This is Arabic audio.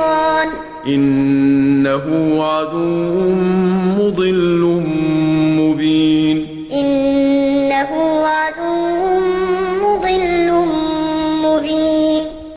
الشيطان. إنه عدو مضل مبين. إنه عدو